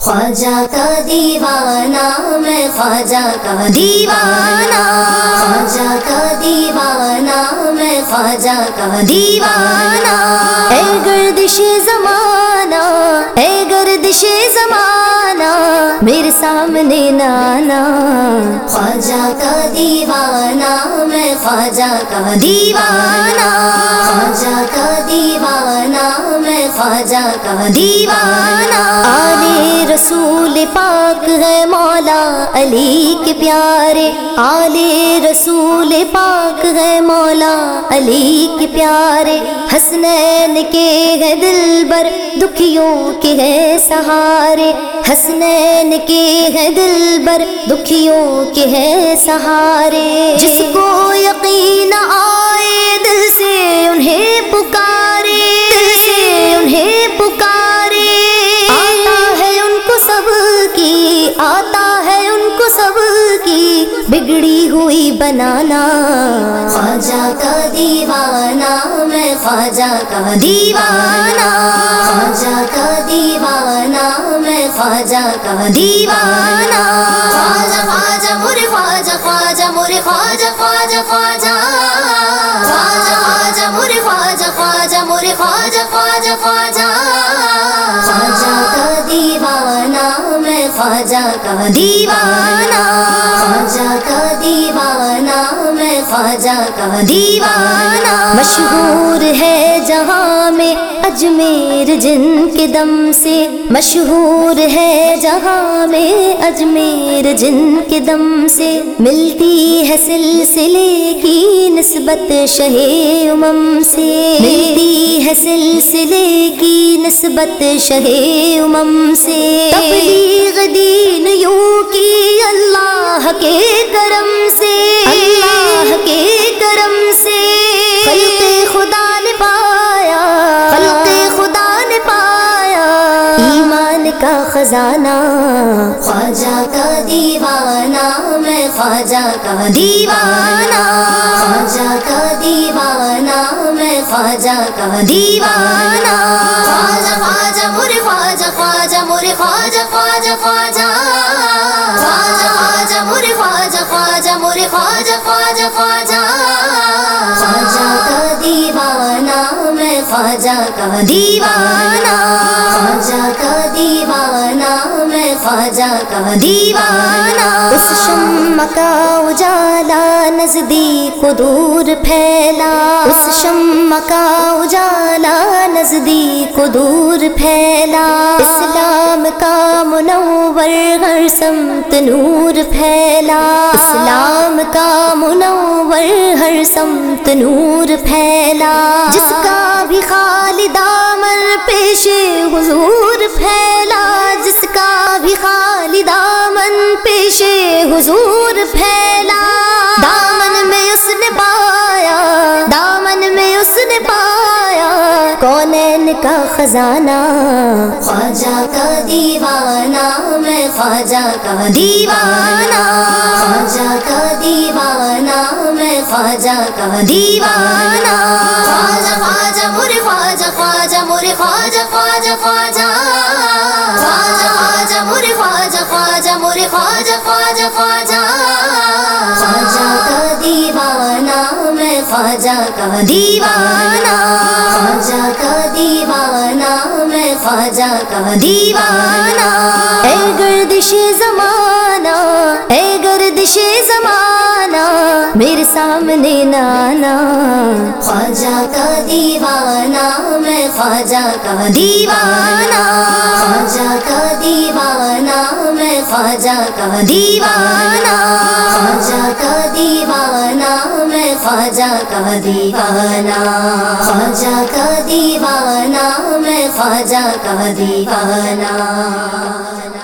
خواجہ کا دیوانہ، میں خواجہ کا دیوانہ۔ خواجہ کا دیوانہ، میں خواجہ کا دیوانہ۔ اے گردش زمانہ، اے گردش زمانہ، میرے سامنے نانا۔ خواجہ کا دیوانہ، میں خواجہ کا دیوانہ۔ خواجہ کا دیوانہ خواجہ کا دیوانہ۔ آلے رسول پاک ہے مولا علی کے پیارے۔ آلے رسول پاک ہے مولا علی کے پیارے۔ حسنین کے ہے دل بر دکھیوں کے ہے سہارے۔ حسنین کے ہے دل بر دکھیوں کے ہے سہارے۔ جس کو آتا ہے ان کو سب کی بگڑی ہوئی بنانا۔ خواجہ کا دیوانہ، میں خواجہ کا دیوانہ۔ خواجہ کا دیوانہ، میں خواجہ کا دیوانہ۔ خواجہ خواجہ، مرے خواجہ خواجہ، مرے خواجہ خواجہ خواجہ۔ خواجہ خواجہ، مرے خواجہ خواجہ، مرے خواجہ خواجہ خواجہ۔ خواجہ کا دیوانہ خواجہ کا دیوانہ، خواجہ کا دیوانہ، میں خواجہ کا دیوانہ۔ مشہور ہے جہاں میں اجمیر جن کے دم سے۔ مشہور ہے جہاں میں اجمیر جن کے دم سے۔ ملتی ہے سلسلے کی نسبت شہ امم سے۔ ملتی ہے سلسلے کی نسبت شہ امم سے۔ سے اللہ کے کرم سے خلق خدا نے پایا خلق خدا نے پایا ایمان کا خزانہ خواجہ کا دیوانہ میں خواجہ کا دیوانہ خواجہ کا دیوانہ میں خواجہ کا دیوانہ خواجہ خواجہ مرے خواجہ خواجہ خواجہ خواجہ خواجہ خواجہ خواجہ خواجہ خواجہ خواجہ خواجہ۔ خواجہ کا دیوانہ میں خواجہ کا دیوانہ۔ خواجہ کا خواجہ کا دیوانہ؟ اس شم کا اجالا نزدیک دور پھیلا۔ اس شم کا اجالا نزدیک دور پھیلا۔ اسلام کا منور ہر سمت نور پھیلا۔ اسلام کا منور ہر سمت نور پھیلا۔ جس کا بھی خالدامر پیش حضور پھیلا۔ حضور پھیلا۔ دامن میں اس نے پایا، دامن میں اس نے پایا۔ کونین کا خزانہ؟ خواجہ کا دیوانہ، میں خواجہ کا دیوانہ۔ خواجہ کا دیوانہ، میں خواجہ کا دیوانہ۔ خواجہ خواجہ مرے خواجہ خواجہ مرے خواجہ خواجہ خواجہ۔ خواجہ خواجہ خواجہ کا دیوانہ، میں خواجہ کا دیوانہ۔ خواجہ کا دیوانہ، میں خواجہ کا دیوانہ۔ اے گردش زمانہ، اے گردش زمانہ، میرے سامنے نانا۔ خواجہ کا دیوانہ، میں خواجہ کا دیوانہ۔ خواجہ کا دیوانہ خواجہ کا دیوانہ۔ خواجہ کا دیوانہ، میں خواجہ کا دیوانہ۔ خواجہ کا دیوانہ، میں خواجہ کا دیوانہ۔